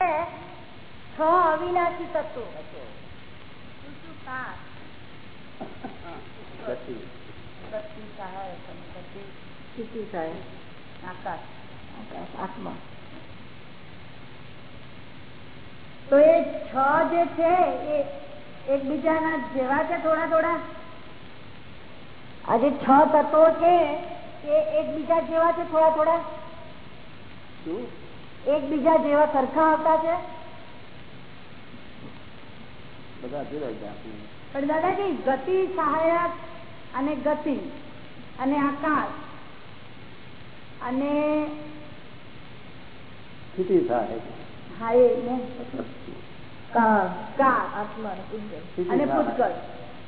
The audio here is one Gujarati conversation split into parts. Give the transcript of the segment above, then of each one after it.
છ અવિનાશી તત્વો. આત્મા. તો એ છ જે છે એ એકબીજાના જેવા છે થોડા થોડા? આ જે છ તત્વો છે એ એકબીજા જેવા છે થોડા થોડા? એકબીજા જેવા સરખા આવતા છે? પણ દાદાજી ગતિ સહાયક અને ગતિ અને આકાશ અને સ્થિતિ હા એ અને પુષ્કળ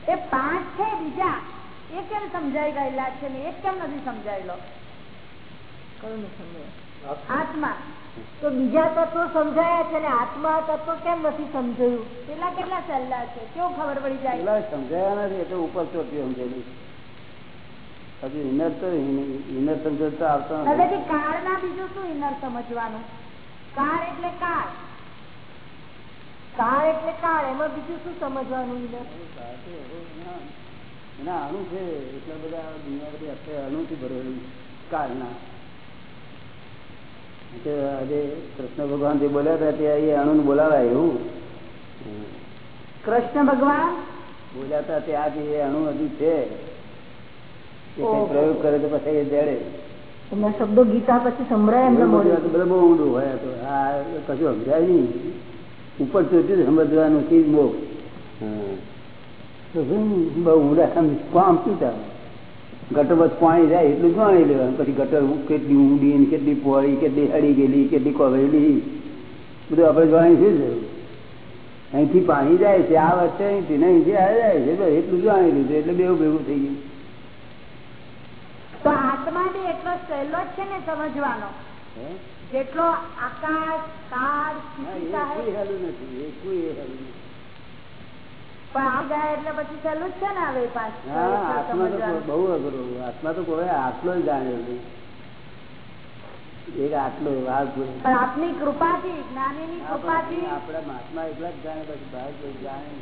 એ પાંચ છે બીજા. એ કેમ સમજાઈ ગયેલા છે ને? એ કેમ નથી સમજાયેલો? આત્મા. તો બીજા તત્વો સમજાયા છે આત્મા તત્વો કેમ નથી સમજાયું? પેલા કેટલા સહેલા છે? કેવું ખબર પડી જાય? સમજાયા નથી એટલે ઉપર ચોટી સમજેલી હજુ ઇનર તો ઇનર સમજતો આવતો નથી. કાળ ના બીજું શું ઇનર સમજવાનું? કાળ એટલે કાળ. કાળ એટલે કાળ એમાં બીજું શું સમજવાનું ઇનર એના અણુ છે એટલા બધા દુનિયા બધી અત્યારે અણુથી ભરેલું કાળના. આજે કૃષ્ણ ભગવાન જે બોલ્યા હતા તે એ અણુ બોલાવાય એવું? કૃષ્ણ ભગવાન? બોલ્યા હતા તે આજે એ અણુ હજુ છે. પ્રયોગ કરે તો પછી એ જડે. એમના શબ્દો ગીતા પછી સંભળાય એમને બધું તો બધું બહુ ઊંડું હોય તો. આ કશું સમજાય નહીં. ઉપર ચોથી સમજવાનું ચીજ બહુ. તો શું બહુ ઊંડા. સમજ કામ શું થાય? ગટર બસ પાણી જાય એટલું ગણી લેવાનું. પછી ગટર કેટલી ઊંડી ને કેટલી પોળી કેટલી હળી ગયેલી કેટલી કોવેલી. બધું આપણે જાણી શું છે અહીંથી પાણી જાય છે આ વચ્ચે અહીંથી ને અહીંથી આ જાય છે. એટલું જાણી લીધું એટલે બેવું ભેગું થઈ ગયું. તો આત્મા એટલો સહેલો જ છે ને સમજવાનો? જેટલો આકાશ હેલું નથી એ કોઈ હેલું નથી. આત્મા તો કોઈ આટલો જ જાણે એક આટલો આપની કૃપાથી જ્ઞાનીની કૃપાથી. આપડે મહાત્મા એટલા જ જાણે પછી જાણે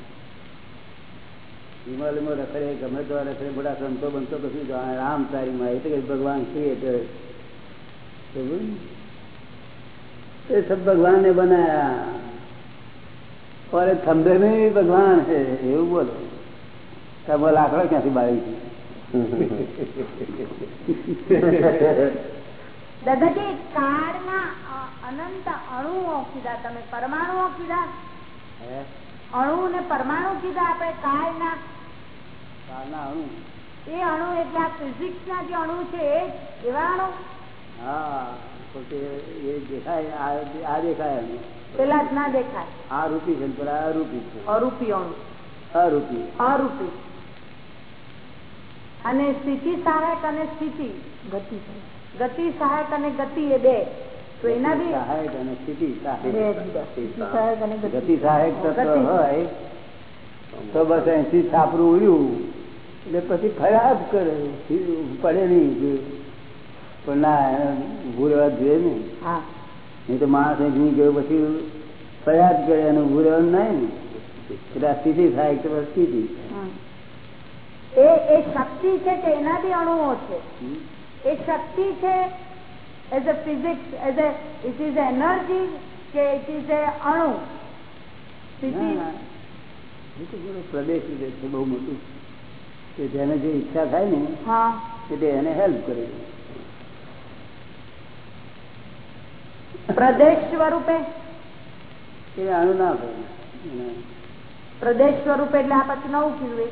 હિમાલયમાં રખડે ગમે તો રખડે બધા સંતો બનતો કશું જાણે રામ તારી માં એટલે કે ભગવાન શ્રી એટલે એ સબ ભગવાન ને બનાયા. और ये खंभे में भी भगवान है એવું બોલો તમે લાકડા ક્યાંથી બાળી દાદાજી કાળના અ- અનંત અણુઓ કીધા તમે પરમાણુઓ કીધા હે અણુ ને પરમાણુ કીધા આપણે કાળના કાળના અણુ એ અણુ એટલે આ ફિઝિક્સ ના જે અણુ છે એ જ એવા અણુ હા તો તે એ દેખાય આ આ દેખાય પેલા જ ના દેખાય. આ રૂપી છે પેલા અરૂપી છે. અરૂપી અરૂપી. અરૂપી. અને સ્થિતિ સહાયક અને સ્થિતિ ગતિ. ગતિ સહાયક અને ગતિ એ બે. તો એના બી સહાયક અને સ્થિતિ સહાયક. અને ગતિ. સહાયક તત્વ હોય તો બસ અહીંથી છાપરું ઉડ્યું. એટલે પછી ખરાબ કરે પડે નહીં પણ ના ભૂલ એવા જોઈએ ને. નહીં તો માણસ અહીં ગયો પછી પ્રયાસ કરે અને ભૂલ રહેવાનું નહીં ને. એટલે આ સ્થિતિ થાય તો સ્થિતિ. એ એ શક્તિ છે કે એનાથી અણુઓ છે? એ શક્તિ છે as a physics as a it is energy કે ઇટ ઇઝ એ અણુ પ્રદેશ છે બહુ મોટું. કે જેને જે ઈચ્છા થાય ને હા. એટલે એને હેલ્પ કરે. પ્રદેશ સ્વરૂપે એ આનું ના પ્રદેશ સ્વરૂપે એટલે આ પછી નવું કીધું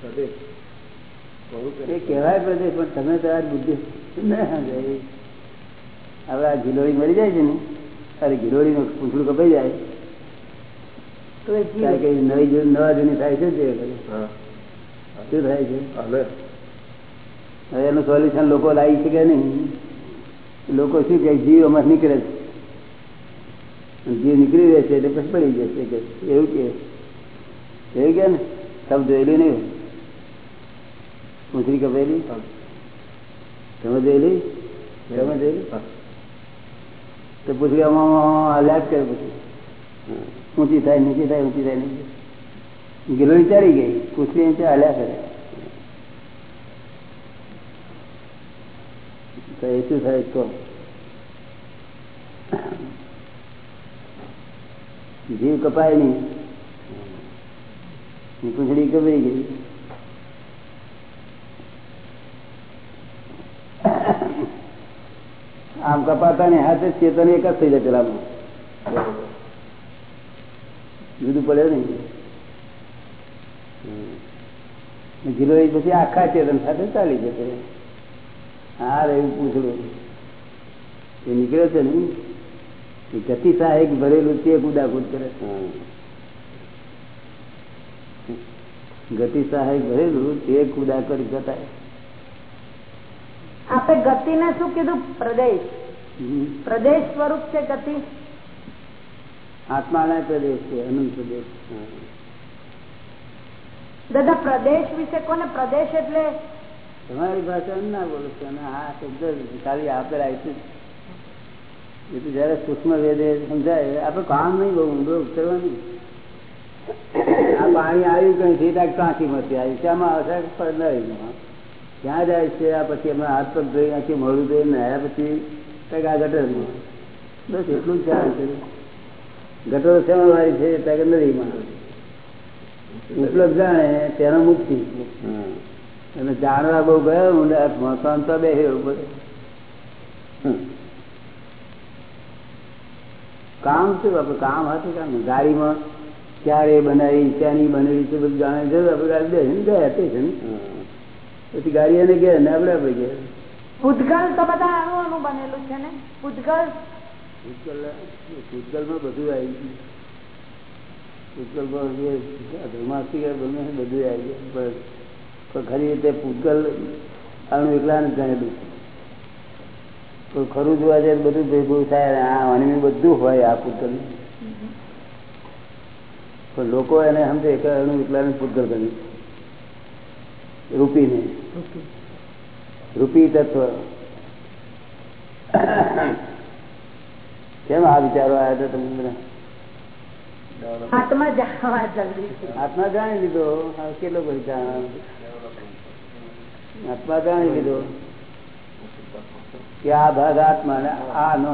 પ્રદેશ. એ કહેવાય પ્રદેશ પણ તમે તો આ બુદ્ધિ હવે આ ગિલોરી મરી જાય છે ને અરે ગિલોરી નું પૂછડું કપાઈ જાય. તો એ કઈ નવી જૂની નવા જૂની થાય છે તે શું થાય છે? હવે એનું સોલ્યુશન લોકો લાવી શકે નહીં. લોકો શું કે જીવ અમારે નીકળે છે જીવ નીકળી રહે છે એટલે પછી પડી જશે કે એવું કે એવું કે ને? તમે જોયેલું નહીં પૂછરી કપાયેલી? તમે જોયેલી? તમે જોયેલી? તો પૂછરી આમાં જ કરે પછી. ઊંચી થાય નીચી થાય ઊંચી થાય નીચી ગિલોડી ચાલી ગઈ. પૂછરી નીચે હલ્યા કરે. તો એ થાય તો જીવ કપાય નહીં. પૂછડી કપાઈ ગઈ. આમ કપાતા ને હાથે ચેતન એક જ થઈ જાય પેલામાં. જુદું પડે નહીં. ગીલો પછી આખા ચેતન સાથે ચાલી જશે. હા રહ્યું પૂછડું એ નીકળે છે ને? એ ગતિ સહાયક ભરેલું તે કુદાકુદ કરે. ગતિ સહાયક ભરેલું તે કુદા કરી જતા આપે ગતિ ને શું કીધું? પ્રદેશ. પ્રદેશ સ્વરૂપ છે ગતિ? આત્માના પ્રદેશ છે અનંત પ્રદેશ. દાદા પ્રદેશ વિશે કોને? પ્રદેશ એટલે તમારી ભાષા ના બોલો છો આ શબ્દ ખાલી આપેલા છે એ તો જયારે સૂક્ષ્મ વેદે સમજાય આપડે કામ નહીં બહુ ઊંડો ઉતરવાનું આ પાણી આવ્યું કઈ થી ત્યાં કાંથી માંથી આવ્યું. શામાં આવશે પડનારીમાં ક્યાં જાય છે? આ પછી અમે હાથ પગ ધોઈ નાખી મળું ધોઈ આવ્યા પછી કંઈક આ ગટરમાં. બસ એટલું જ ચાલે છે. ગટરો શેમાં વાળી છે, ત્યાં નદીમાં. ઉપલબ્ધ જાણે, તેનો મુક્તિ. અને જાણવા બહુ ગયો ઊંડે મકાન તો બે કામ શું? આપડે કામ હતું કામ ગાડીમાં ક્યારે બનાવી ક્યાંની બનાવી છે બધું જાણે છે આપડે ગાડી બેસીને ગયા તે છે ને. પછી ગાડી એને ગયા ને આપડે આપડે ગયા. ભૂતગલ તો બધા આનું અણુ બનેલું છે ને. ભૂતગલ. ભૂતગલ ભૂતગલમાં બધું આવી ગયું. ભૂતગલમાં ધર્માસ્તી બને બધું આવી ગયું. પણ ખરી રીતે પૂતગલ અણુ એકલા ને ગણેલું તો ખરું જોવા જાય બધું ભેગું થાય આ અણુ બધું હોય આ પૂતગલ. પણ લોકો એને સમજે કે અણુ એકલા ને પૂતગલ ગણ્યું રૂપીને. રૂપી તત્વ. કેમ આ વિચારો આવ્યા હતા તમને બધા? આત્મા જાણી લીધો. કેટલો પૈસા આત્મા જાણી લીધો કે આ ભાગ આત્મા ને આ ન.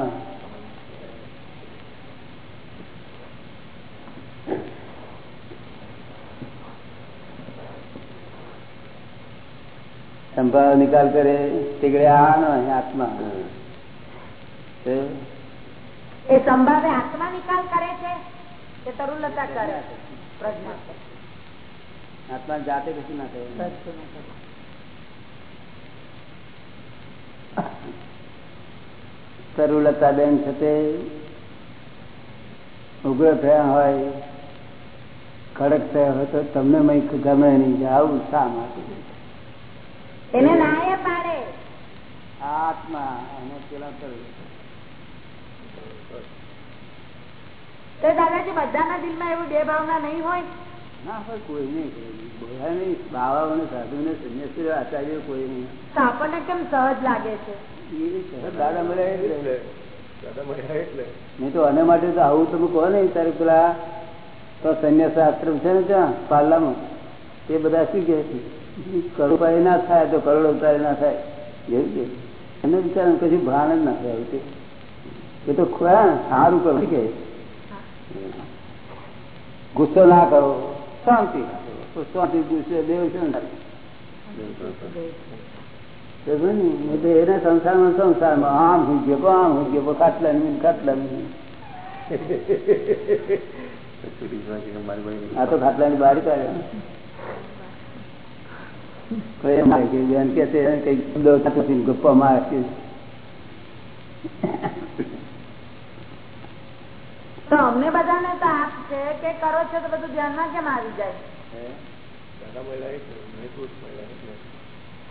સંભાવ નિકાલ કરે તીકડે આ ન આત્મા. એ સંભાવે આત્મા નિકાલ કરે છે કે તરુલતા કરે? પ્રજ્ઞા આત્મા જાતે કશું ના કરે. તરુલતા બેન છે તે ઉગ્ર થયા હોય કડક થયા હોય તો તમને મય ગમે નહીં આવું શા માટે? એને પાડે. આત્મા અને પેલા તરુલ તો દાદાજી બધાના દિલમાં એવું બે ભાવના નહીં હોય? ના હોય કોઈ નહીં બધા નહીં. બાવાઓને સાધુ ને સંન્યાસી આચાર્ય કોઈ નહીં. આપણને કેમ સહજ લાગે છે? સહજ દાદા મળ્યા એટલે. નહીં તો આને માટે તો આવું તમે કહો ને તારે પેલા તો સંન્યાસ આશ્રમ છે ને ત્યાં પાર્લામાં. તે બધા શું કહે છે? કરોડપાઈ ના થાય તો કરોડ અવતારી ના થાય. એવું કે એને વિચાર કશું ભાન જ ના થાય. એ તો સારું કરો કે ગુસ્સો ના કરો. શાંતિ. શાંતિ ગુસ્સે દેવ છે એને સંસારમાં સંસારમાં આમ હું ગયો આમ હું ગયો ખાટલા મીન ખાટલા આ તો ખાટલા ની બહાર કાઢે. ગપ્પા મારે તો અમને બધાને તો આપ છે કે કરો છો તો બધું ધ્યાનમાં કેમ આવી જાય?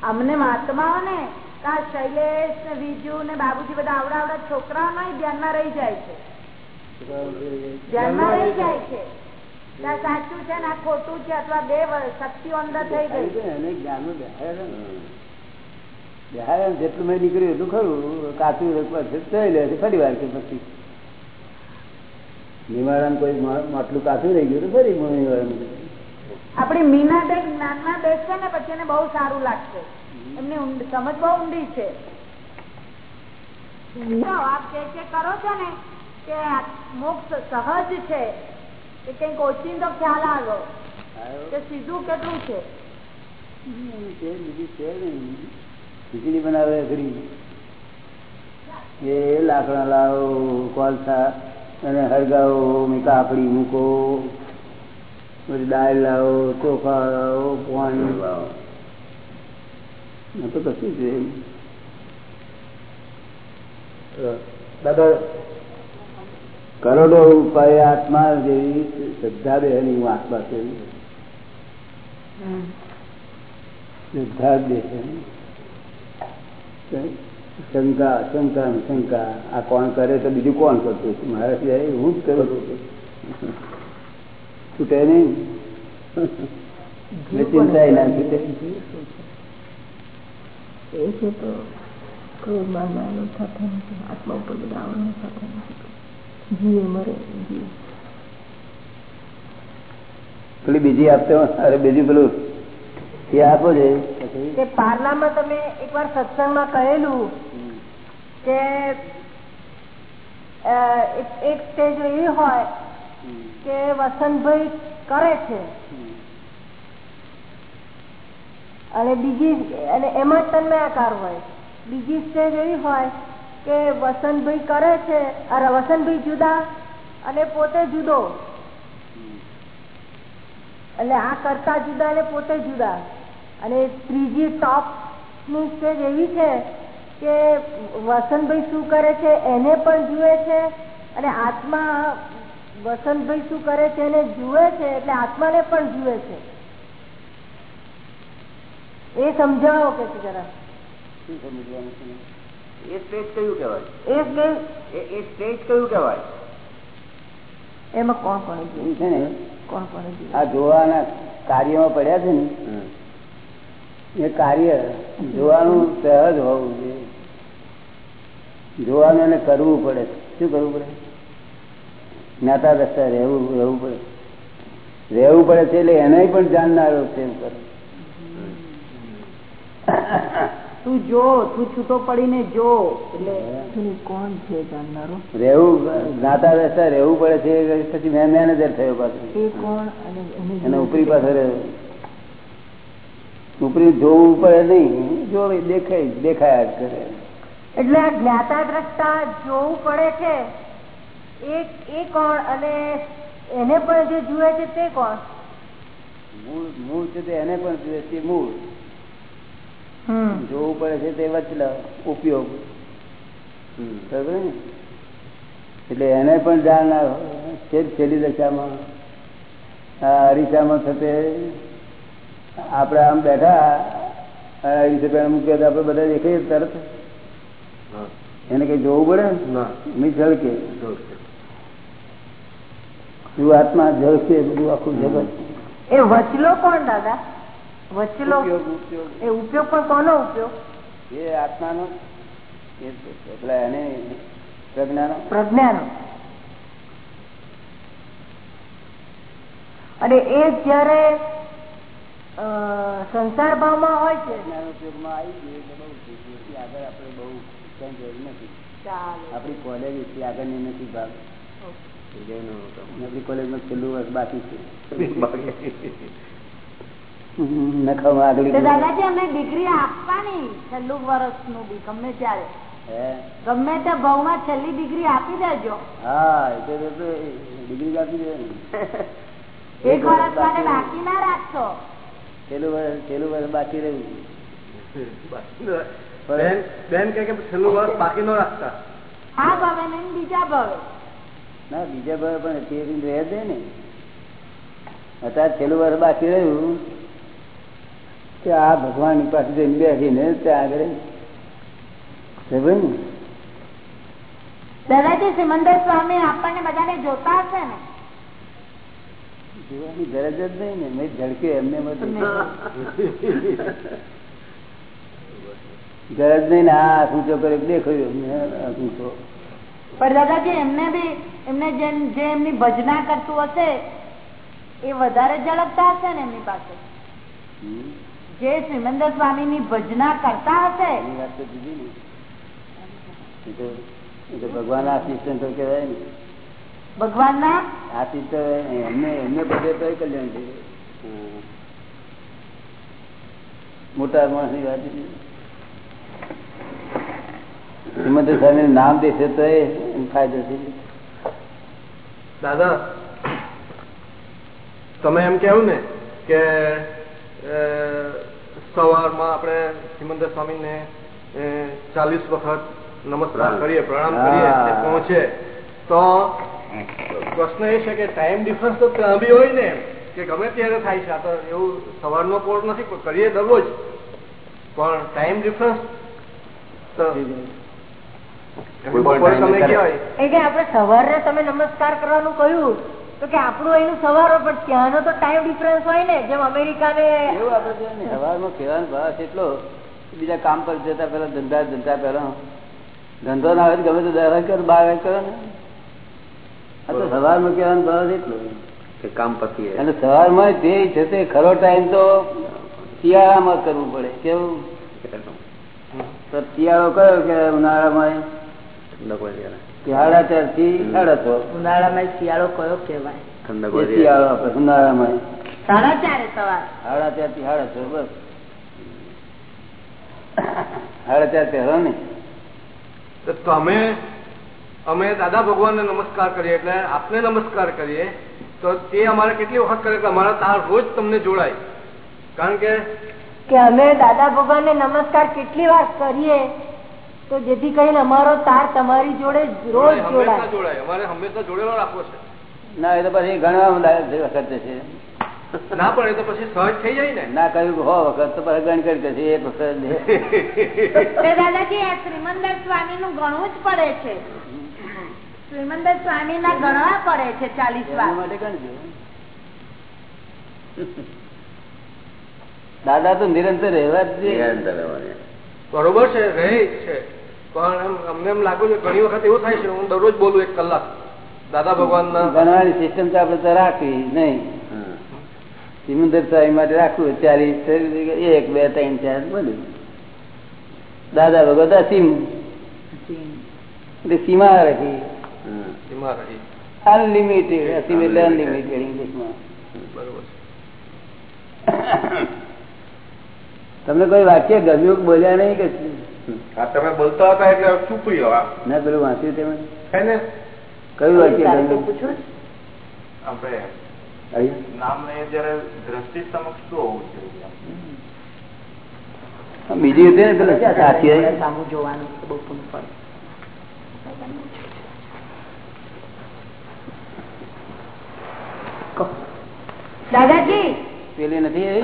અમને મહાત્માઓ ને કા શૈલેષ ને બીજુ ને બાબુજી બધા આવડા આવડા છોકરાઓ નહીં ધ્યાનમાં રહી જાય છે. ધ્યાનમાં રહી જાય છે. સાચું છે ને આ ખોટું છે અથવા બે શક્તિઓ અંદર થઈ ગઈ જ્ઞાન જેટલું મેં નીકળ્યું એટલું ખરું. કાચું છે ફરી વાર છે પછી. નિવારણ કોઈ માટલું કાચું રહી ગયું તો ફરી નિવારણ. આપડી મીના બેન જ્ઞાનમાં બેસશે ને પછી એને બહુ સારું લાગશે. એમની સમજ બહુ ઊંડી છે. આપ જે જે કરો છો ને કે મોક્ષ સહજ છે કે કંઈક ઓચિંતો ખ્યાલ આવ્યો. કે સીધું કેટલું છે? બીજી છે નહીં ખીચડી બનાવે ઘડી એ લાકડા લાવો કોલસા. અને હરગાવો કાપડી મૂકો પછી દાળ લાવો ચોખા લાવો પાણી લાવો. તો કશું છે દાદા કરોડો ઉપાય આત્મા જેવી શ્રદ્ધા દે હું આત્મા છે શ્રદ્ધા છે શંકા શંકા શંકા. આ કોણ કરે તો બીજું કોણ કરતું છે મારા સિવાય હું જ કરું છું. છૂટે નહીં. ચિંતા ના છૂટે. એ છે તો ક્રોધ માન માનો સાથે આત્મા ઉપર બધા આવરણ સાથે જીવે મરે જીવે. પેલી બીજી આપતો અરે બીજું પેલું એ આપો છે કે પાર્લામાં તમે એકવાર સત્સંગમાં કહેલું કે એક- સ્ટેજ એવી હોય કે વસંતભાઈ કરે છે. અને બીજી અને એમાં તન્મયાકાર હોય. બીજી સ્ટેજ એવી હોય કે વસંતભાઈ કરે છે અરે વસંતભાઈ જુદા અને પોતે જુદો. એટલે આ કરતા જુદા અને પોતે જુદા. અને ત્રીજી ટોપની સ્ટેજ એવી છે કે વસંતભાઈ શું કરે છે એને પણ જુએ છે અને આત્મા વસંતભાઈ શું કરે છે એને જુએ છે એટલે આત્માને પણ જુએ છે. એ સમજાવો કે છે જરા. શું સમજવાનું એ સ્ટેજ કયું કહેવાય? એ સ્ટેજ કયું કહેવાય? એમાં કોણ કોણ છે ને. કોણ કોણ આ જોવાના કાર્યમાં પડ્યા છે ને એ કાર્ય જોવાનું સહજ હોવું જોઈએ. જોવાનું એને કરવું પડે. શું કરવું પડે? જ્ઞાતા દસ્તા રહેવું રહેવું પડે. રહેવું પડે છે એટલે એને પણ જાણનારો છે તું જો તું છૂટો પડીને જો. એટલે કોણ છે જાણનારો? રહેવું જ્ઞાતા દસ્તા રહેવું પડે છે પછી મેં મેનેજર થયો પાછું. કોણ અને એની એને ઉપરી પાસે રહ્યો ઉપરી જોવું પડે નહીં જો દેખાય દેખાયા જ કરે. એટલે આ જ્ઞાતા દ્રષ્ટા જોવું પડે છે. એ કોણ અને એને પણ જે જુએ છે તે કોણ? મૂળ મૂળ છે તે એને પણ જુએ છે મૂળ. જોવું પડે છે તે વચલા ઉપયોગ. બરાબર ને? એટલે એને પણ જાણનાર છેલ્લી દશામાં. આ અરીસામાં થતે આપણે આમ બેઠા મૂક્યો તો આપણે બધા દેખાય તરત? એને કઈ જોવું પડે? મી ઝળકે. આત્મા ઝળકે બધું આખું જગત. એ વચલો કોણ દાદા? વચલો એ ઉપયોગ પણ કોનો ઉપયોગ? એ આત્માનો. એ એટલે એને પ્રજ્ઞાનો. પ્રજ્ઞાનો. અને એ જયારે સંસાર ભાવમાં હોય છે? ઉપયોગમાં આવી ગયું એટલે બહુ થઈ આગળ આપણે બહુ કઈ જરૂર નથી. ચાલે. આપણી કોલેજ એટલી આગળની નથી ભાગ. આપણી કોલેજમાં છેલ્લું વર્ષ બાકી છે. નખામાં આગળ તો દાદાજી અમે ડિગ્રી આપવાની છેલ્લું વર્ષનું બી ગમે ત્યારે. હે? ગમે તે ભાવમાં છેલ્લી ડિગ્રી આપી દેજો. હા ડિગ્રી આપી દે એક વર્ષ બાકી ના રાખશો. છેલ્લું વર્ષ છેલ્લું વર્ષ બાકી રહ્યું બેન કે છેલ્લું વર્ષ બાકી ન રાખતા. આ ભાવે ને બીજા ભાવે. ના બીજા ભાઈ પણ theory રહે છે ને. અત્યારે છેલ્લું વર્ષ બાકી રહ્યું. કે આ ભગવાન પાસે જઈને બેસીને ત્યાં આગળ સમજ્યો ને? દાદાજી સિમંદર સ્વામી આપણને બધાને જોતા હશે ને? જોવાની ગરજ જ નહીં ને મેં ઝડકે એમને બધું. ગરજ નહીં ને આ ઊંચો કર્યો દેખાયો એમને આ ઊંચો પણ દાદાજી એમને બી એમને જે જે એમની ભજના કરતું હશે એ વધારે ઝડપતા હશે ને એમની પાસે? હમ. જે શ્રીમંદર સ્વામી ની ભજના કરતા હશે? એની વાત તો જુદી ને. એ તો એ તો ભગવાન ને આથી તો એમને એમને બધે તો કલ્યાણ છે. મોટા માણસની વાત શ્રીમંત સ્વામી નામ દેશે તો એ ફાયદો છે. દાદા તમે એમ કેવું ને કે સવારમાં આપણે સિમંદર સ્વામીને ચાલીસ વખત નમસ્કાર કરીએ પ્રણામ કરીએ પહોંચે તો પ્રશ્ન એ છે કે ટાઈમ ડિફરન્સ તો ત્યાં બી હોય ને કે ગમે ત્યારે થાય છે. આ તો એવું સવારનો કોર્ટ નથી કરીએ દરરોજ. પણ ટાઈમ ડિફરન્સ આપણે સવારે તમે નમસ્કાર કરવાનું કહ્યું તો કે આપણું અહીંનું સવાર પણ ત્યાંનો તો ટાઈમ ડિફરન્સ હોય ને જેમ અમેરિકા ને એવું આપડે જોઈએ ને સવારમાં કહેવાનો ભાવ એટલો બીજા કામ પર જતા પેલા ધંધા ધંધા પેલા ધંધો ના હોય ગમે તો દર કરો બાર કરો ને. આ માં કહેવાનો ભાવ એટલો. કે કામ પતી અને સવારમાં જે છે તે ખરો ટાઈમ તો શિયાળામાં કરવું પડે. કેવું? તો શિયાળો કયો કે ઉનાળામાં સાડા ચારથી સાડા છ ઉનાળામાં શિયાળો કયો કેવાય શિયાળો આપડે ઉનાળામાં સાડા ચાર સવાર. સાડા ચારથી સાડા છ બસ. સાડા ચાર પહેરો ને તો તમે અમે દાદા ભગવાનને નમસ્કાર કરીએ એટલે આપને નમસ્કાર કરીએ તો તે અમારે કેટલી વખત કરે કે અમારા તાર રોજ તમને જોડાય. કારણ કે કે અમે દાદા ભગવાનને નમસ્કાર કેટલી વાર કરીએ તો જેથી કરીને અમારો તાર તમારી જોડે રોજ જોડાય. જોડાય. અમારે હંમેશા જોડેલો રાખવો છે. ના એ તો પછી ઘણા વખત છે. ના પણ એ તો પછી સહજ થઈ જાય ને. ના કહ્યું હો વખત તો પછી ગણ કરી કરશે એક વખત. દાદાજી શ્રીમંદર સ્વામી નું ઘણું જ પડે છે. શ્રીમંદર સ્વામી ના ગણવા પડે છે ચાલીસ માટે ગણજો. દાદા તો નિરંતર રહેવા જ બરોબર છે રહે છે. પણ અમને એમ લાગ્યું છે ઘણી વખત એવું થાય છે હું દરરોજ બોલું એક કલાક. દાદા ભગવાન ગણવાની સિસ્ટમ તો આપડે તો રાખવી નહીં. સિમંદર સ્વામી માટે રાખવું ચાલીસ એક બે ત્રણ ચાર બધું. દાદા ભગવાન સીમ. એટલે સીમા રાખી. અનલિમિટેડ અસીમ એટલે અનલિમિટેડ ઇંગ્લિશમાં તમને કોઈ વાક્ય ગમ્યું બોલ્યા નહીં કે તમે બોલતા હતા એટલે ચૂપ ના પેલું વાંચ્યું તમે કયું વાક્ય ગમ્યું? આપણે અહીં? નામ ને જયારે દ્રષ્ટિ સમક્ષ શું હોવું જોઈએ? બીજી હતી ને પેલા? સાચી જોવાનું બહુ પૂરું પડે દાદાજી? પેલી નથી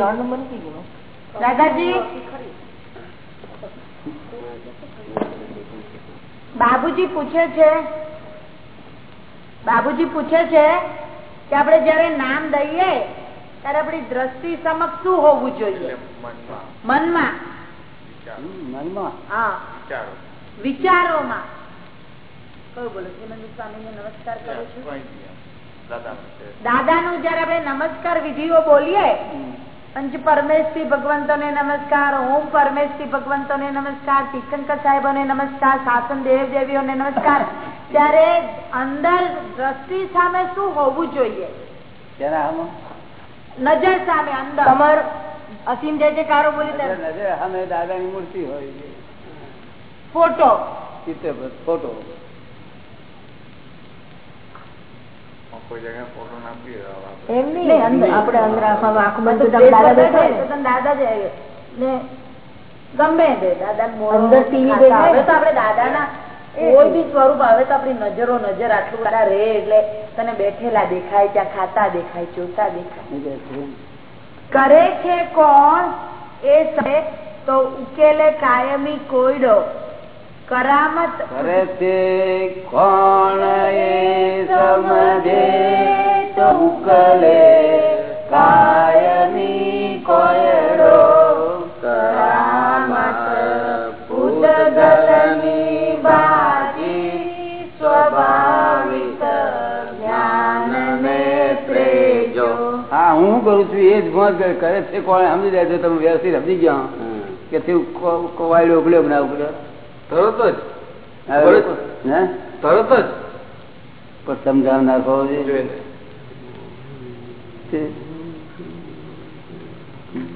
દાદાજી? બાબુજી પૂછે છે બાબુજી પૂછે છે કે આપણે જયારે નામ દઈએ ત્યારે આપણી દ્રષ્ટિ સમક્ષ શું હોવું જોઈએ? મનમાં. મનમાં. હા. વિચારોમાં. કયું બોલો? સ્વામી ને નમસ્કાર કરું છું? દાદાનું જયારે આપણે નમસ્કાર વિધિઓ બોલીએ પંચ પરમેશથી ભગવંતોને નમસ્કાર ઓમ પરમેશથી ભગવંતોને નમસ્કાર તીકંકર સાહેબો ને નમસ્કાર શાસન દેવ દેવીઓને નમસ્કાર ત્યારે અંદર દ્રષ્ટિ સામે શું હોવું જોઈએ? નજર સામે અંદર. અમર અસીમ જે જે કારો બોલી નજર અમે સામે દાદાની મૂર્તિ હોય. છે ફોટો. ચિત્ર ફોટો. નજરો નજર આટલું બધા રે એટલે તને બેઠેલા દેખાય ત્યાં ખાતા દેખાય જોતા દેખાય. કરે છે કોણ? એ તો ઉકેલે કાયમી કોયડો. કરામત. કરે તે કોણ એ સમજે? તો ઉકલે કાયમી કોયડો? કરામત ભૂતગલની બાજી સ્વભાવિત હા હું કરું છું? એ જ ભોજ કરે. છે કોણ? સમજી જાય તમે વ્યવસ્થિત સમજી ગયા. કે તે કોવાયડો ઉકળ્યો ના ઉકળ્યો તરત જ. હવે હે? પણ સમજાવનાર હોવો જોઈએ.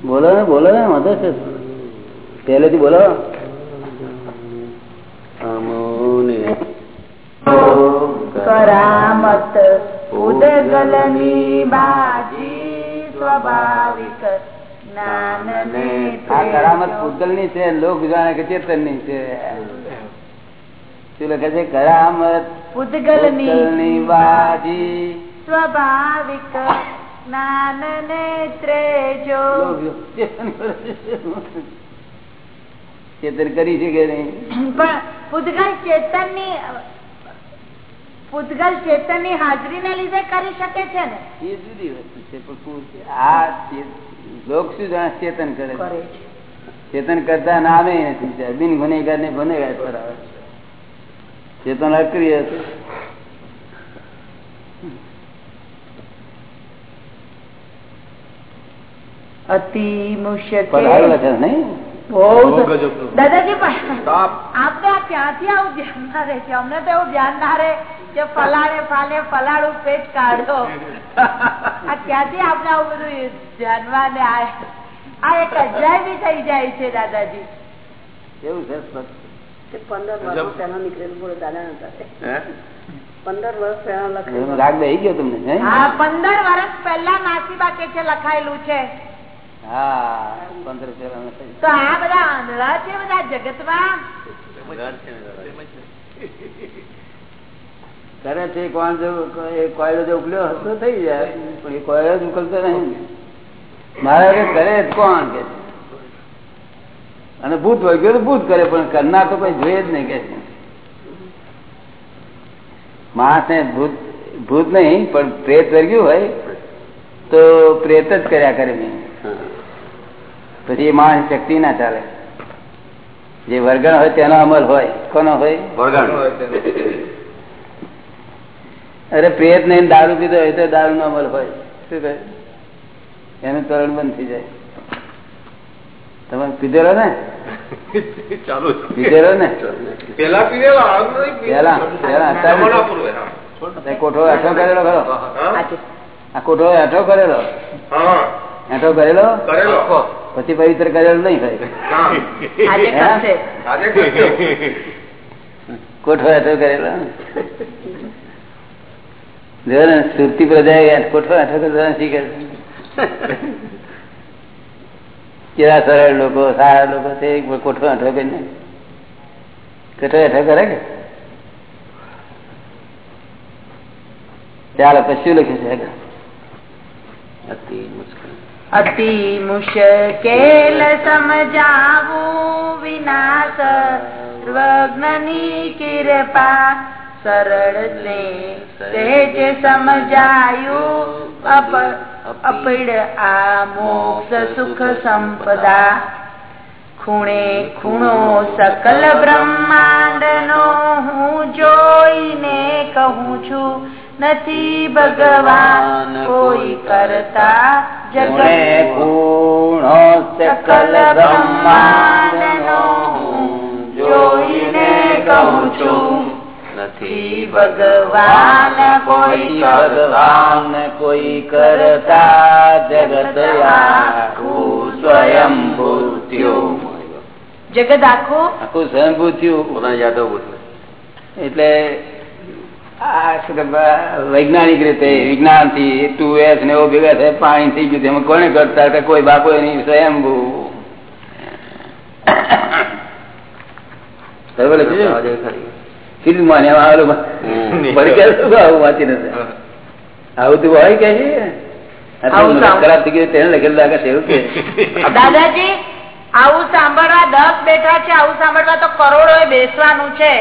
બોલો ને બોલો ને વાંધો છે. પહેલેથી બોલો. કરામત ઉદગલની બાજી સ્વાભાવિક. આ કરામત પૂતગલની છે લોક જાણે કે ચેતનની છે. શું લખે છે? કરામત પૂતગલની વાજી. સ્વાભાવિક ચેતન કરે છે. ચેતન કે નહીં. પણ પૂતગલ ચેતનની પૂતગલ ચેતનની હાજરીને લીધે કરી શકે છે ને? એ જુદી વસ્તુ છે પણ આ લોક શું જાણે ચેતન કરે છે? ચેતન કરતા નામે નથી બિન ગુનેગાર ને ગુનેગાર કરાવે ચેતન અક્રિય છે. અતિ મુશ્કેલ નહીં? દાદાજી પણ આપણે આ ક્યાંથી આવું ધ્યાન ના રહે છે? અમને તો એવું ધ્યાન ના રહે કે ફલાડે ફાલે ફલાડું પેટ કાઢો. આ ક્યાંથી આપણે આવું બધું ધ્યાનમાં ને આ એક અધ્યાય બી થઈ જાય છે દાદાજી. છે? પંદર વર્ષ પહેલા નીકળેલું બોલો દાદા નતા પંદર વર્ષ પહેલા રાગ ગયો તમને પંદર વર્ષ પહેલા નાસીબા કે છે લખાયેલું છે. તો આ બધા આંધળા છે બધા કરે છે કોણ જો કોયલો જો ઉકલ્યો હશે થઈ જાય પણ એ કોયડો જ ઉકલતો નહીં મારા કરે જ કોણ કે અને ભૂત હોય ગયો તો ભૂત કરે પણ કરનાર તો કોઈ જોઈએ જ નહીં કે માણસ ને ભૂત ભૂત નહીં પણ પ્રેત વર્ગ્યું હોય તો પ્રેત જ કર્યા કરે નહીં પછી માણસ શક્તિ ના ચાલે. જે વર્ગણ હોય તેનો અમલ હોય. કોનો હોય? અરે પ્રેત ને દારૂ પીધો હોય તો દારૂ નો અમલ હોય. શું કહે? એનું તરણ બંધ થઈ જાય. તમે પીધેલો ને? ચાલુ પીધેલો ને? પેલા પીધેલા પેલા. તે કોઠો આઠો કરેલો ખરો? આ કોઠો આઠો કરેલો? હા આઠો કરેલો. કરેલો પછી પવિત્ર કરેલો નહીં. કોઠો આઠો કરેલો? જો ને સુરતી પ્રજા કોઠો આઠો કરેલો શીખે કેવા સરળ લોકો સારા લોકો છે કોઠો આઠો કરીને કોઠો આઠો કરે કે? ચાલો પછી લખ્યું છે અતિ મુશ્કેલ. અતિ મુશ્કેલ સમજાવું વિનાશ. સ્વગ્નની કૃપા સરળ ને સહેજ સમજાયું અપ, અપડ આ મોક્ષ સુખ સંપદા. ખૂણે ખૂણો સકલ બ્રહ્માંડ નો હું જોઈને કહું છું નથી ભગવાન કોઈ કરતા જગત ગુણો સકલ બ્રહ્માંડનો જોઈને કહું છું નથી ભગવાન કોઈ ભગવાન કોઈ કરતા જગત આખું સ્વયં ભૂત્યો જગત આખું? આખું સ્વયંભૂ થયું. એટલે કે બ- વૈજ્ઞાનિક રીતે વિજ્ઞાનથી ટુ એસ ને એવું ભેગા થાય પાણી થઈ ગયું એમાં કોને કરતા કોઈ બાપો નહીં સ્વયંભૂ દાદાજી આવું સાંભળવા દસ બેઠા છે આવું સાંભળવા તો કરોડો બેસવાનું છે.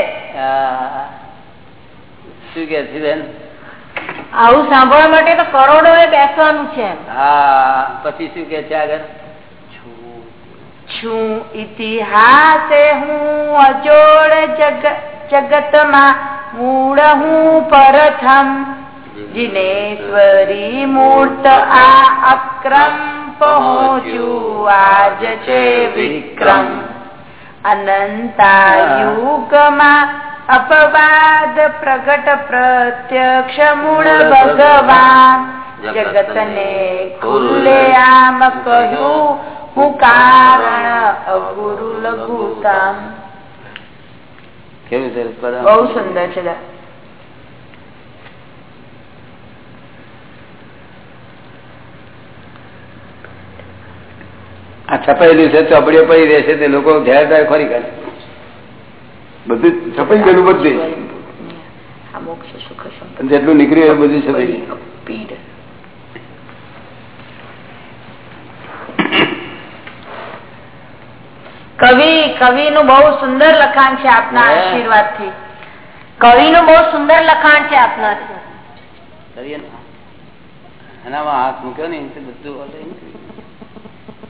શું કે છે બેન? આવું સાંભળવા માટે તો કરોડો બેસવાનું છે હા પછી શું કે છે આગળ? છું ઇતિહાસે હું અજોડ જગતમાં મૂળ હું પ્રથમ. જીનેશ્વરી મૂર્ત આ અક્રમ પહોંચ્યું આજ છે વિક્રમ. અનંતાયુગમાં અપવાદ પ્રગટ પ્રત્યક્ષ મૂળ ભગવાન. જગતને ખુલ્લે આમ કહ્યું. હું કારણ અગુરુ લઘુતામ. કેવું સરસ બહુ સુંદર છે. આ છપાયેલું છે ચોપડીઓ પડી રહેશે તે લોકો ઘેર ખોરી ખરી કરે બધું છપાઈ ગયેલું બધું. જેટલું નીકળ્યું એ બધું છપાઈ ગયું કવિ કવિ નું બહુ સુંદર લખાણ છે આપના. આશીર્વાદથી કવિ નું બહુ સુંદર લખાણ છે આપના. કરીએ ને. એનામાં હાથ મૂક્યો ને બધું ઓલે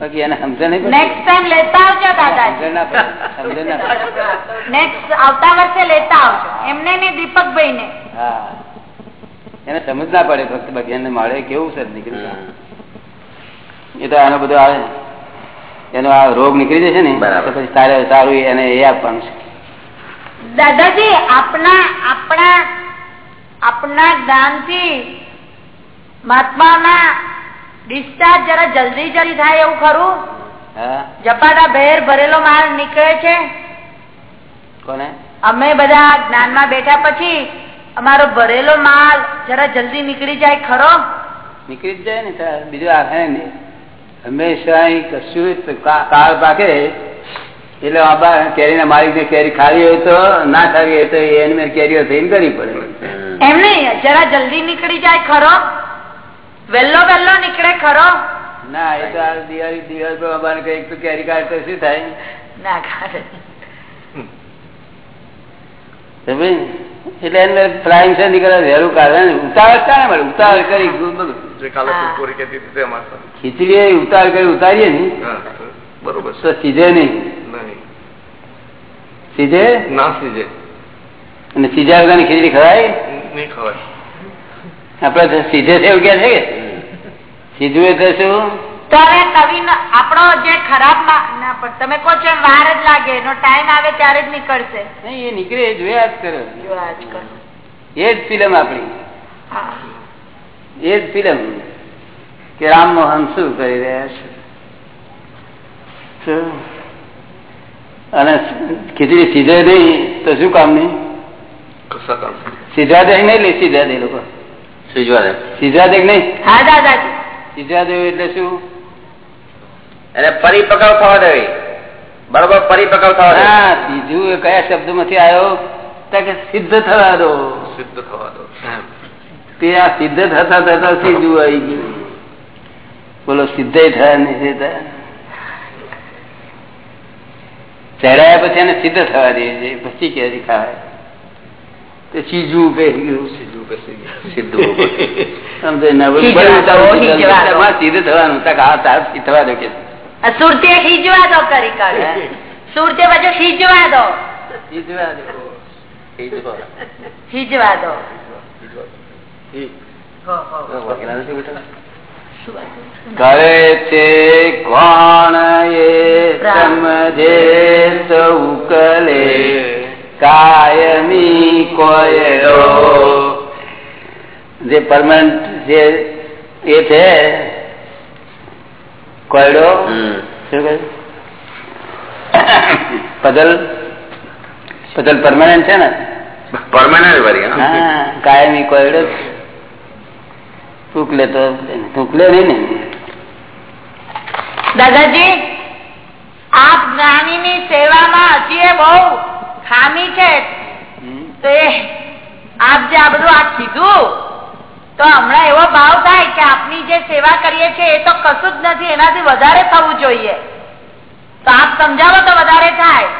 બાકી એને સમજણ નહીં નેક્સ્ટ ટાઈમ લેતા આવજો દાદાજી. સમજણ ના પડે. નેક્સ્ટ આવતા વર્ષે લેતા આવજો. એમને ને દીપકભાઈ ને હા. એને સમજ ના પડે ફક્ત બાકી મળે કેવું સર નીકળી એ તો આનો બધો આવે. એનો આ રોગ નીકળી જશે ને પછી તારે સારું એને એ આપવાનું છે. દાદાજી આપણા આપણા આપણા જ્ઞાનથી મહાત્માના ડિસ્ચાર્જ જરા જલ્દી જલ્દી થાય એવું ખરું? જપાટા બહેર ભરેલો માલ નીકળે છે? કોને? અમે બધા જ્ઞાનમાં બેઠા પછી અમારો ભરેલો માલ જરા જલ્દી નીકળી જાય ખરો? નીકળી જ જાય ને બીજું ને. હંમેશા કશું કાળ પાકે. એટલે આબા કેરીના માલિકને કેરી ખાવી હોય તો ના ખાવી હોય તો એની મેં કેરીઓ થઈને કરવી પડે. એમ નહીં જરા જલ્દી નીકળી જાય ખરો? વેલ્લો વેલ્લો નીકળે ખરો? ના એ તો આ દિવાળી દિવાળી પર અમારે કંઈક તો કેરી કાર્ડ તો શું થાય? ના ખારે એટલે એને પ્રાઇમ છે નીકળે વહેલું કાઢે ને ઉતાવળ મળે ઉતાવળ કરી. ખીચડી ઉતાવળ કરી ઉતારીએ ને? બરોબર તો સીધે નહીં? નહીં. સીધે? ના સીજે અને સીધા વગરની ખીચડી ખવાય? નહીં ખવાય. આપડે સીધે છે એવું કે છે કે? સીધું એટલે શું? તો આપણો જે ખરાબ મા- પણ તમે કહો છો વાર જ લાગે એનો ટાઈમ આવે ત્યારે જ નીકળશે. નહીં એ નીકળે એ જોયા જ કરો. એ જ ફિલ્મ આપણી. એ જ ફિલ્મ કે રામ મોહન શું કરી રહ્યા છે? શું? અને ખીચડી સીધે નહીં તો શું કામ નહીં સીધા દે નહીં લે સીધા દે લોકો. સીજવા દે નહીં? હા દાદાજી. સીધા એટલે શું? એને પરિપક્વ થવા દેવી બરોબર પરિપક્વ થવા દે. હા સીધું એ કયા શબ્દમાંથી આવ્યો કે સિદ્ધ થવા દો. સિદ્ધ થવા દો. તે આ સિદ્ધ થતા થતા સીધું આવી ગયું. બોલો સિદ્ધ થયા નહીં ચડાયા પછી એને સિદ્ધ થવા દે છે પછી કેરી ખાય તે સીજું પહેરી ગયું સીધું સીધું થવાનું તક આ તાર થવા દો કે સુરતે દો કરી કાઢે સુરતે દો દો. દો છે કોણ એ સમજે સૌ ઉકલે કાયમી કોયરો જે પરમાનન્ટ જે એ છે કોયડો શું પદલ પદલ પરમાનન્ટ છે ને? પરમાનન્ટ વરી હા? કાયમી કોયડો. જ. ઉકલે તો ઉકલે નહીં ને. દાદાજી આપ જ્ઞાનીની સેવામાં હજી એ બહુ. ખામી છે. તો એ આપ જે આ બધું આ કીધું તો હમણાં એવો ભાવ થાય કે આપની જે સેવા કરીએ છીએ એ તો કશું જ નથી એનાથી વધારે થવું જોઈએ. તો આપ સમજાવો તો વધારે થાય.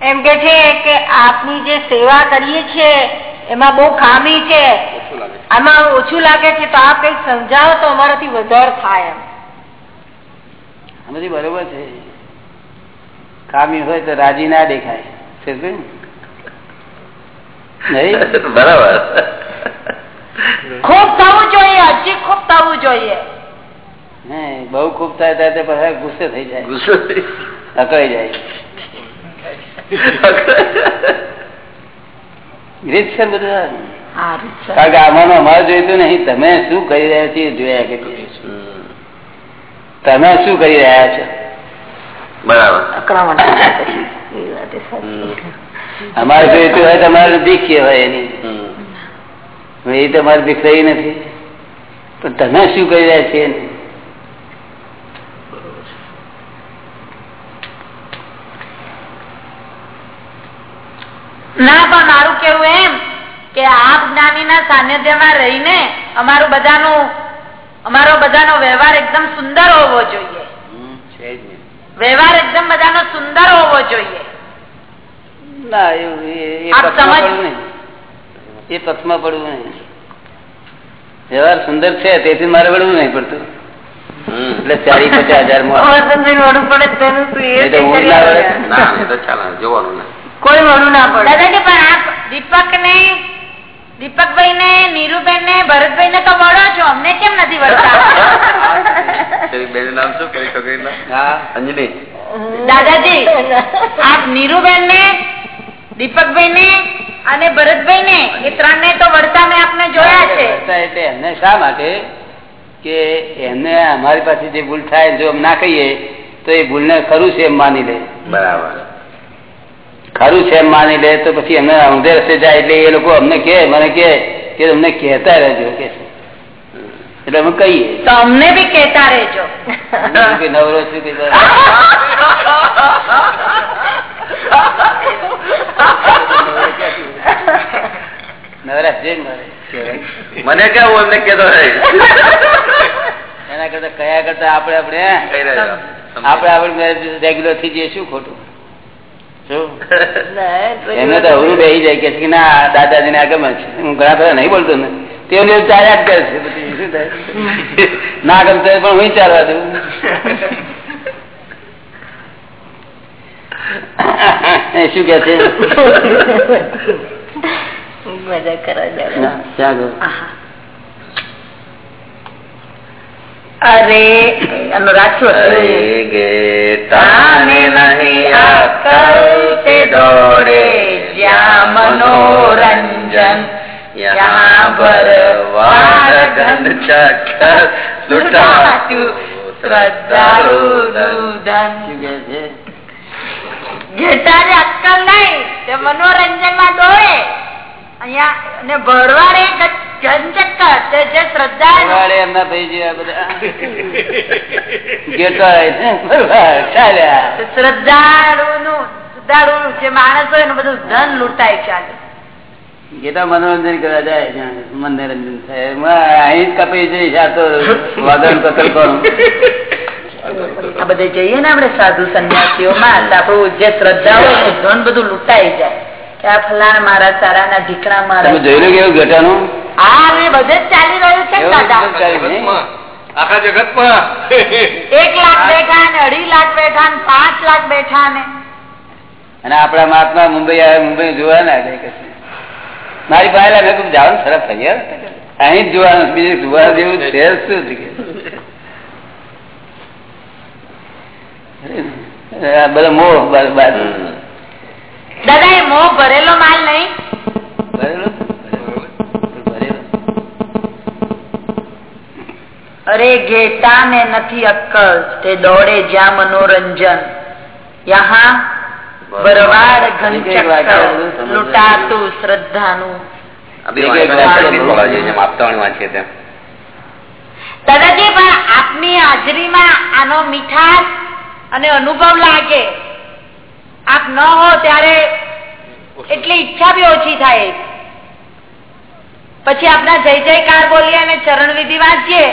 એમ કે છે કે આપની જે સેવા કરીએ છીએ એમાં બહુ ખામી છે. આમાં ઓછું લાગે છે તો આપ કંઈક સમજાવો તો અમારાથી વધારે થાય એમ. બરોબર છે. ખામી હોય તો રાજી ના દેખાય. ને? નહીં? બરાબર. ખૂબ થવું જોઈએ હજી ખૂબ થવું જોઈએ. બહુ ખૂબ થાય ત્યારે પછી ગુસ્સે થઈ જાય. ગુસ્સો અકળાઈ જાય. રીત છે બધું? આ. હા રીતસર. કારણ કે આમાં અમારે જોઈતું નહીં. તમે શું કરી રહ્યા છીએ જોયા કે તમે શું કરી રહ્યા છો? બરાબર અકળામણ થઈ એ વાત એ સાચી. હમ. અમારે જોઈતું હોય તમારે ભીખ કહેવાય એની એ તમારી ભીખ રહી નથી પણ તમે શું કરી રહ્યા છીએ ના પણ મારું કેવું એમ કે આપ જ્ઞાનીના સાનિધ્યમાં રહીને અમારું બધાનું અમારો બધાનો વ્યવહાર એકદમ સુંદર હોવો જોઈએ. વ્યવહાર એકદમ બધાનો સુંદર હોવો જોઈએ. ના એવું એ- એ પક્ષમાં પડવું નહીં. નહીં. વ્યવહાર સુંદર છે તેથી મારે વળવું નહીં પડતું. એટલે ચારી પચાસ હજાર નહીં કોઈ વળું. ના પડે. દાદાજી પણ આપ દીપક ને દીપકભાઈ ને નીરુબેન ને ભરતભાઈ ને તો વળો છો. અમને કેમ નથી વળતા? દાદાજી આપ નીરુબેન ને દીપકભાઈ ને અને ભરતભાઈ ને એ ત્રણ ને તો વળતા મેં આપને જોયા છે. એટલે એમને શા માટે? કે એમને અમારી પાસે જે ભૂલ થાય જો ના કહીએ તો એ ભૂલ ને ખરું છે એમ માની લે. બરાબર. ખરું છે એમ માની લે તો પછી એમને ઊંધે રસ્તે જાય એટલે એ લોકો અમને કે મને કે કે અમને કહેતા રહેજો કે એટલે અમે કહીએ. તો અમને બી કહેતા રહેજો. નવરો છું કે નવરા. મને કેવું એમને કેતો રહે. એના કરતા કયા કરતા આપણે આપણે આપણે આપણે રેગ્યુલર થઈ જઈએ શું ખોટું? એમને તો અવરું બેસી જાય કે ના દાદાજી ને આગળ છે. હું ઘણા બધા નહીં બોલતો ને. તેમને ચાલ્યા જ કરે છે. ના ગમતો પણ હું ચાલવા દઉં. શું કે છે? મજા કરવા ના, ત્યાં ગયો. અરે એનું અરે ગેટાને નહીં અક્કલ તે દોડે જ્યાં મનોરંજન યહાં ભરવાર ગંધ ચક્કર લૂંટાતું શ્રદ્ધાળુનું ધન. શું કે છે? ઘેટાને અક્કલ નહીં તે મનોરંજનમાં દોડે. અહીંયા ને ભરવાડે જનચક્કર જે શ્રદ્ધા ભરવાડે એમના ભાઈ જેવા બધા. ગેટાય ને ભરવાડ ચાલ્યા. શ્રદ્ધાળુ જે માણસ હોય એનું બધું ધન લૂંટાય ચાલે. ગીતા મનોરંજન કરવા જાય મનોરંજન થાય. અહીં કપાઈ જઈશ આ તો કતલ કરું આ બધે જઈએ ને આપણે સાધુ સંન્યાસીઓમાં માં આપણું જે શ્રદ્ધા હોય ધન બધું લૂંટાઈ જાય. કે આ ફલાણ મારા સારાના ઢીકણા તમે જોઈ જોયેલું કેવું ઘટાનું હા એ બધે જ ચાલી રહ્યું છે દાદા. રહ્યું. આખા જગતમાં. એક લાખ બેઠા ને અઢી લાખ બેઠા ને પાંચ લાખ બેઠા ને. અને આપણા મહાત્મા મુંબઈ આવે મુંબઈ જોવા ના. મારી પાસે મેં તું જવાનું સરસ થઈ યાર અહીં જ જોવાનું બીજું જોવા જેવું છે શું બધો મોહ બસ બસ દાદા એ મોહ ભરેલો માલ નહીં. અરે ઘેટા ને નથી અક્કલ તે દોડે જ્યાં મનોરંજન. યહાં બરવાડ ઘનચક્કર લૂંટાતું શ્રદ્ધાનું. દાદાજી પણ આપની હાજરીમાં આનો મીઠાશ અને અનુભવ લાગે. આપ ન હો ત્યારે એટલી ઈચ્છા બી ઓછી થાય પછી આપના જય જયકાર બોલીએ અને ચરણ વિધિ વાંચીએ.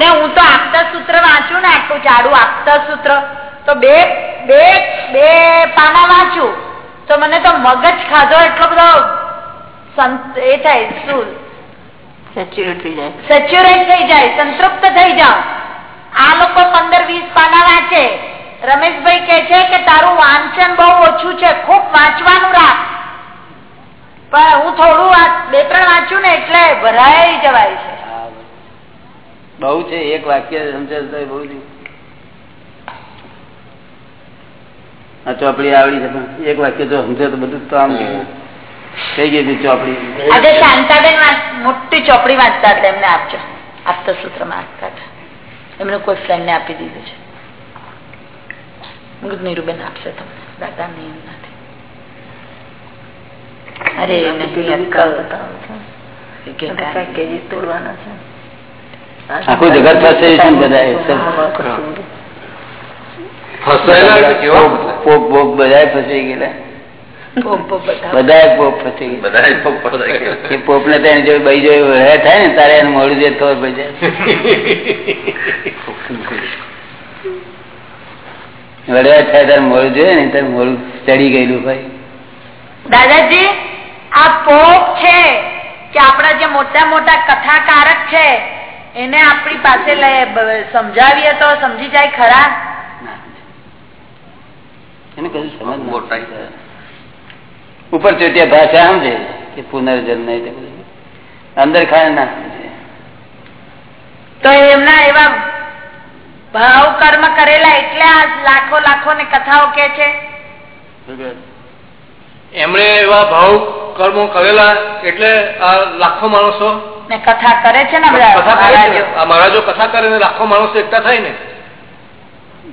ને હું તો આપતા સૂત્ર વાંચું ને આટલું જાડું આપતા સૂત્ર તો બે બે બે પાના વાંચું. તો મને તો મગજ ખાધો એટલો બધો એ થાય શું? સેચ્યુરેટ થઈ જાય. સંતૃપ્ત થઈ જાવ આ લોકો પંદર વીસ પાના વાંચે. રમેશભાઈ કે છે કે તારું વાંચન બહુ ઓછું છે ખૂબ વાંચવાનું રાખ. પણ હું થોડું બે ત્રણ વાંચું ને એટલે ભરાઈ જવાય છે. બહુ છે એક વાક્ય સમજે બહુ ચોપડી આવડી છે એક વાક્ય જો સમજે તો બધું તો આમ થઈ ગઈ હતી ચોપડી. આજે શાંતાબેન મોટી ચોપડી વાંચતા હતા એમને આપજો. આપતા સૂત્ર આપતા હતા. એમને કોઈ ફ્રેન્ડ ને આપી દીધું છે. નીરુબેન આપશે તમને દાદા ની એમ નથી? પોપ બધા ફસાઈ ગયેલા પોપ પોપ બધા. બધા પોપ ફસાઈ ગયા બધા પોપ ફસાઈ ગયા. એ પોપ ને ત્યાં જો ભાઈ જો વહે થાય ને તારે એને મોડું જે તો પડી જાય વડવા થાય તારે મોડું જોઈએ ને તારે મોડું ચડી ગયેલું ભાઈ દાદાજી આ પોપ છે કે આપણા જે મોટા મોટા કથાકારક છે એને આપણી પાસે સમજાવીએ તો સમજી જાય ખરા એને કશું સમજ મોટા. ઉપર ચોટિયા ભાષા સમજે કે પુનર્જન્મ. અંદર ખાય ના તો એમના એવા ભાવ કર્મ કરેલા એટલે આ લાખો લાખો ને કથાઓ કે છે. એમણે એવા ભાવ કર્મો કરેલા એટલે આ લાખો માણસો ને કથા કરે છે ને કરે મહારાજો. કથા કરે ને લાખો માણસો એકઠા થાય ને.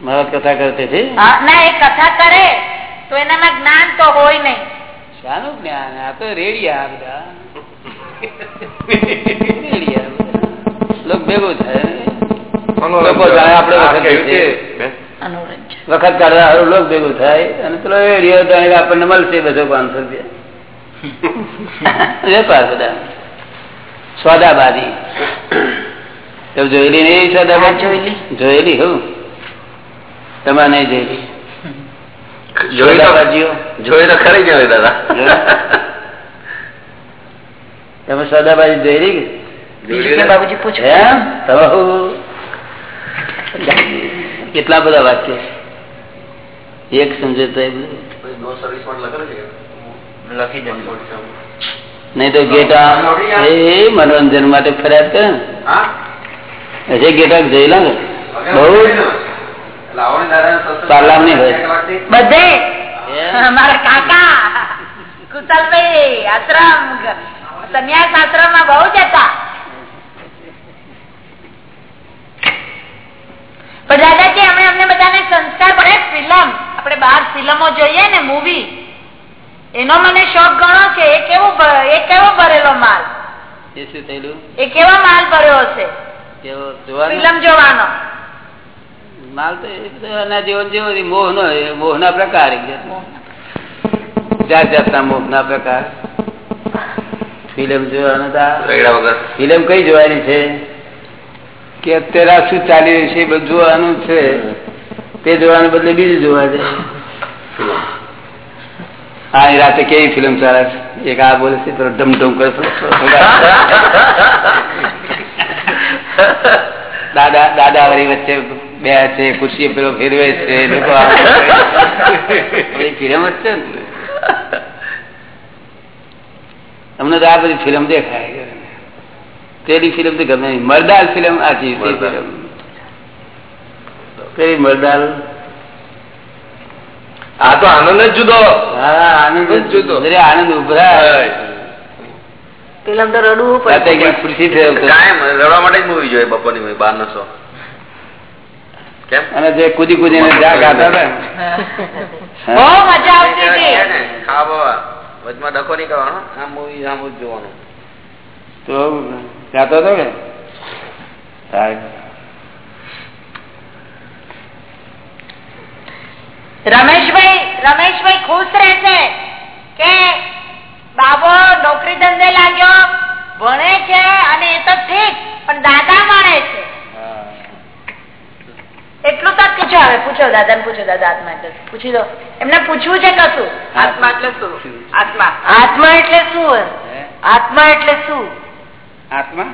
મહારાજ કથા કરતી હતી ના એ કથા કરે તો એનામાં જ્ઞાન તો હોય નહીં. શાનું જ્ઞાન? આ તો રેડિયા આ બધા. રેડિયા ભેગું થાય. લોકો જાણે આપણે વખત વખત કાઢવા લોક ભેગું થાય અને પેલો રેડિયો જાણે આપણને મળશે બસો પાંચસો રૂપિયા. વેપાર બધા. સોદાબાદી જોયેલી નહીં સોદાબાદ જોયેલી. જોયેલી હું? તમારે નહીં જોયેલી? જોઈ તો ખરી જોઈ ખરી જ હોય દાદા તમે સોદાબાજી જોયેલી બાબુજી પૂછો. એમ તમે હું કેટલા બધા વાક્યો? એક સમજે તો નહીં તો ગેટા એ મનોરંજન માટે ફરિયાદ કરે ને. હશે ગેટા જોયેલા ને. બહુ પાર્લામ નહીં હોય. બધે? અમારા કાકા. કુશલભાઈ આશ્રમ. સંન્યાસ આશ્રમમાં બહુ જતા. પણ દાદાજી અમે અમને બધાને સંસ્કાર પડે ફિલ્મ. આપણે બહાર ફિલ્મો જોઈએ ને મૂવી એનો મને શોખ ઘણો છે. એ કેવો એ કેવો ભરેલો માલ? એ શું થયેલું? એ કેવો માલ ભર્યો હશે? કેવો? જોવાનું? ફિલ્મ જોવાનો. માલ તો એના જીવન જેવો છે. મોહનો એ મોહના પ્રકાર એક જાતનો. જાત જાતના મોહના પ્રકાર. ફિલ્મ જોવાનો ફિલ્મ કઈ જોવાની છે? કે અત્યારે આ શું ચાલી રહ્યું છે, એ બધું જોવાનું છે. તે જોવાને બદલે બીજું જોવા જાય. એ રાતે કેવી ફિલ્મ ચાલે છે? એક આ બોલે છે, પેલો ધમધમ કરે દાદા દાદા વળી વચ્ચે બે છે ખુરશી પેલો ફેરવે છે લોકો ફિલ્મ જ છે ને. તમને તો આ બધી ફિલ્મ દેખાય પેલી ફિલ્મ તો ગમે નહીં. મરદાલ ફિલ્મ મરદાલ. ફિલ્મ કઈ મરદાલ. આ તો આનંદ જ જુદો. હા આનંદ જ જુદો. આનંદ ઉભરાય પેલા તો રડવું પડે. ખુરશી કાયમ રડવા માટે જ મૂવી જોઈએ બપોરની મૂવી બાર નસો કેમ? અને જે કુદી કુદીને જા ગાતા હતા. ને. બહુ મજા આવતી હતી. હા બાબા વચમાં ડખો નહીં કરવાનો. આ મૂવી આમ જ જોવાનું. તો ગાતો હતો ને? રમેશભાઈ રમેશભાઈ ખુશ રહેશે કે બાબો નોકરી ધંધે લાગ્યો ભણે છે અને એ તો ઠીક પણ દાદા માણે છે. એટલું તો પૂછો હવે પૂછો દાદા ને પૂછો દાદા આત્મા એટલે પૂછી દો. એમને પૂછવું છે કશું? આત્મા એટલે શું? આત્મા. આત્મા એટલે શું આત્મા એટલે શું? આત્મા?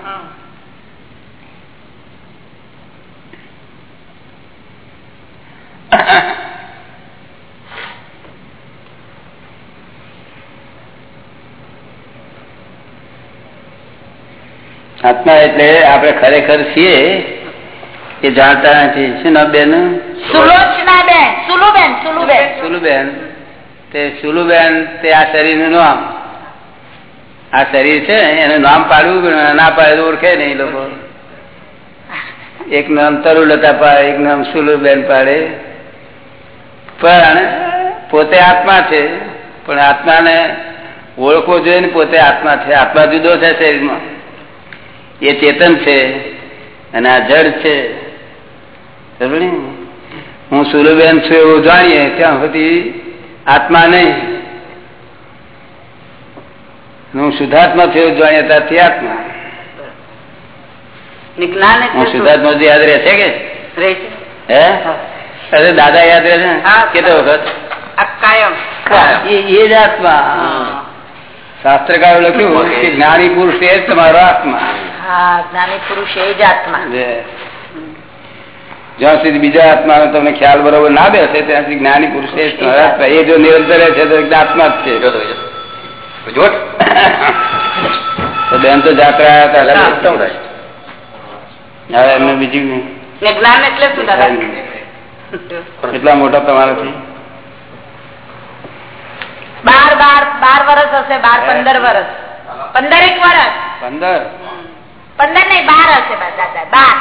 આત્મા એટલે આપણે ખરેખર છીએ એ જાણતા નથી. શું નામ બેન સુલુબેન સુલુબેન. સુલુબેન. તે સુલુબેન તે આ શરીરનું નામ. આ શરીર છે, એનું નામ પાડવું ના પાડે તો ઓળખે એ લોકો. એક નામ તરુલતા પાડે, એક નામ સુલુબેન પાડે. પણ પોતે આત્મા છે, પણ આત્માને ઓળખવો જોઈએ ને પોતે આત્મા છે. આત્મા જુદો છે શરીરમાં. એ ચેતન છે, અને આ જડ છે. હું સુલુબેન છું એવું જાણીએ, ત્યાં સુધી આત્મા નહીં. હું શુદ્ધાત્મા થયો જાણીએ આત્મા હું શુદ્ધાત્મા યાદ રહે છે. હે? અરે દાદા યાદ રહે છે? કેટલો વખત? એ એ જ આત્મા. શાસ્ત્રકારો લખ્યું કે જ્ઞાની પુરુષ એ જ તમારો આત્મા. જ્ઞાની પુરુષ એ જ આત્મા. જે. જ્યાં સુધી બીજા આત્મા તમને ખ્યાલ બરોબર ના બેસે ત્યાં સુધી જ્ઞાની પુરુષ એ જ નિરંતર છે તો આત્મા જ છે. તો બેન તો જાત્રા હતા હવે એમને બીજું જ્ઞાન એટલે શું દાદા? કેટલા મોટા તમારાથી? બાર બાર બાર વર્ષ હશે બાર પંદર વર્ષ પંદર એક વર્ષ પંદર? પંદર નહીં બાર હશે દાદા બાર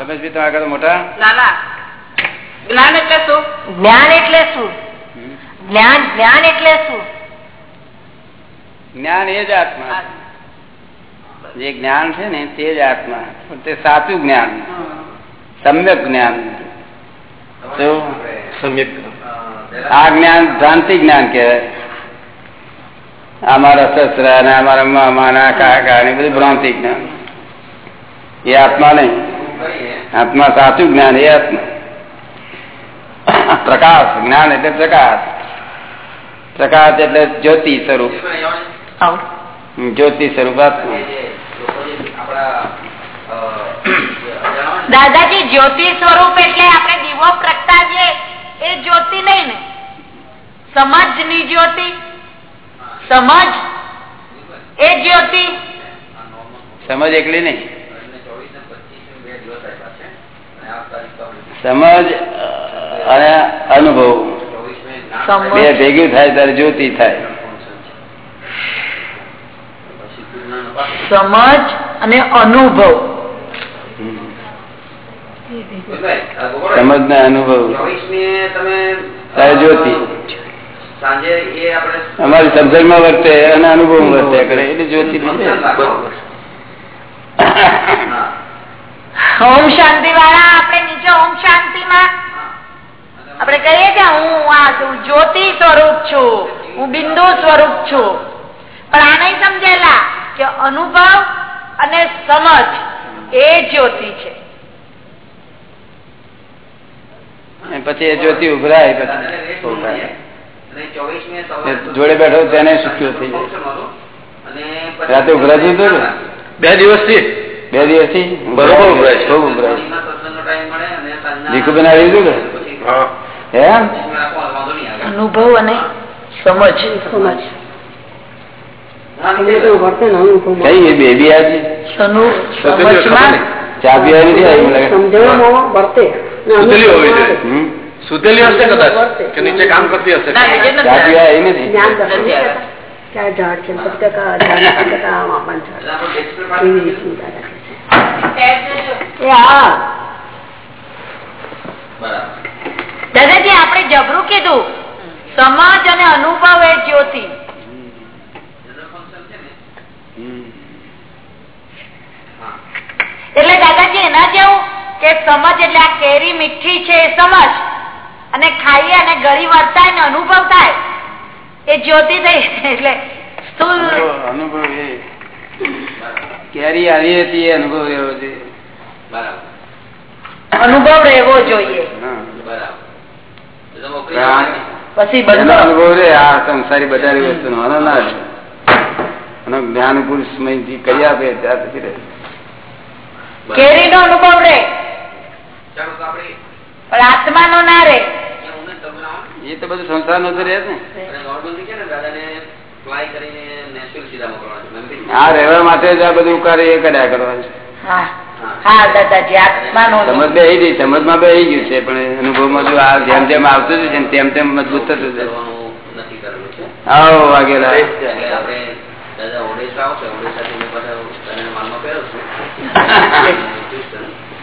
રમેશભાઈ મોટા? ના ના. જ્ઞાન એટલે શું? જ્ઞાન એટલે શું? જ્ઞાન જ્ઞાન એટલે શું? જ્ઞાન એ જ આત્મા જે જ્ઞાન છે ને તે જ આત્મા તે સાચું જ્ઞાન સમ્યક જ્ઞાન આ જ્ઞાન ભ્રાંતિ જ્ઞાન કહેવાય. અમારા સસરા ને અમારા મામા ના કાકા ને બધું ભ્રાંતિ જ્ઞાન એ આત્મા નહીં. આત્મા સાચું જ્ઞાન એ આત્મા પ્રકાશ જ્ઞાન એટલે પ્રકાશ. પ્રકાશ એટલે જ્યોતિ સ્વરૂપ. જ્યોતિ સ્વરૂપ આત્મા દાદાજી જ્યોતિ સ્વરૂપ એટલે આપણે દીવો પ્રગટાવીએ એ જ્યોતિ નહીં ને. સમજની જ્યોતિ. સમજ. એ જ્યોતિ. સમજ એકલી નહીં. સમજ અને અનુભવ. બે ભેગી થાય ત્યારે જ્યોતિ થાય. સમજ અને અનુભવ. સમજ ને અનુભવ જ્યોતિ સાંજે એ આપણે વર્તે અને અનુભવ. વર્તે કરે એટલે જ્યોતિ ઓમ શાંતિ વાળા આપણે નીચે ઓમ શાંતિ માં આપણે કહીએ કે હું આ જ્યોતિ સ્વરૂપ છું. હું બિંદુ સ્વરૂપ છું. પણ આ નહીં સમજેલા. કે અનુભવ અને સમજ એ જ્યોતિ છે. પછી એ જ્યોતિ ઉભરાય પછી જોડે બેઠો તેને સુખ્યો થઈ જાય? રાતે ઉભરાતું હતું ને બે દિવસથી? બે દિવસથી? બરોબર ઉભરાય. ખૂબ ઉભરાય ભીખુબેન આવી ગયું ને એમ? અનુભવ અને સમજ. સમજ. કઈ બેબી આજે. ચા પીવા નથી આવી મને લાગે. સુતેલી હશે કદાચ કે નીચે કામ કરતી હશે. ચા પીવા એ નથી? ક્યાં ઝાડ છે? ઝાડ ઝાડ એવી રીતનું દાદાજી આપણે જબરું કીધું. સમાજ અને અનુભવ એ જ્યોતિ. એટલે દાદાજી એના જેવું કે સમજ એટલે આ કેરી મીઠી છે એ સમજ. અને ખાઈએ અને ગળી વર્તાય ને અનુભવ થાય. એ જ્યોતિ થઈ એટલે સ્થુલ. અનુભવ- એ. કેરી આવી હતી એ અનુભવ એવો છે. અનુભવ રહેવો જોઈએ. પછી એનો અનુભવ રે આ સંસારી આનો ના જ્ઞાન પુરુષ કરી આપે ત્યાર પછી રહે. કેરી નો અનુભવ રે. પણ આત્મા નો ના રે એ તો બધું સંસાર નો તો રહે ને. આ રહેવા માટે જ આ બધું કાર્ય એ કર્યા કરવાનું છે. હા. હા. સમજમાં બે ગયું છે પણ અનુભવમાં જો આ જેમ જેમ આવતું જશે તેમ તેમ મજબૂત થતું જશે આવો વાગેલા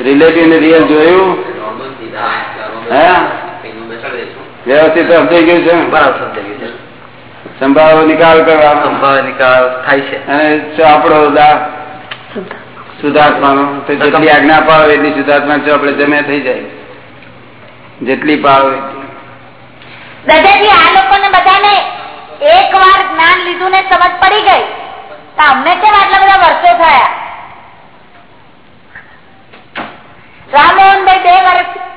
રિલેટિવ ને રિયલ જોયું? વ્યવસ્થિત સમજાઈ ગયું છે? સંભાવ નિકાલ કરવાનો સંભાવ નિકાલ થાય છે. અને ચોપડો સુધાર્થમાનો તો જેટલી આજ્ઞા પાડો એટલી શુદ્ધાત્મા ચોપડે જમે થઈ જાય. જેટલી પાડો દાદાજી આ લોકોને બધાને એક વાર જ્ઞાન લીધું ને સમજ પડી ગઈ. તો અમને કેમ આટલા બધા વર્ષો થયા? રામમોહનભાઈ બે વર્ષ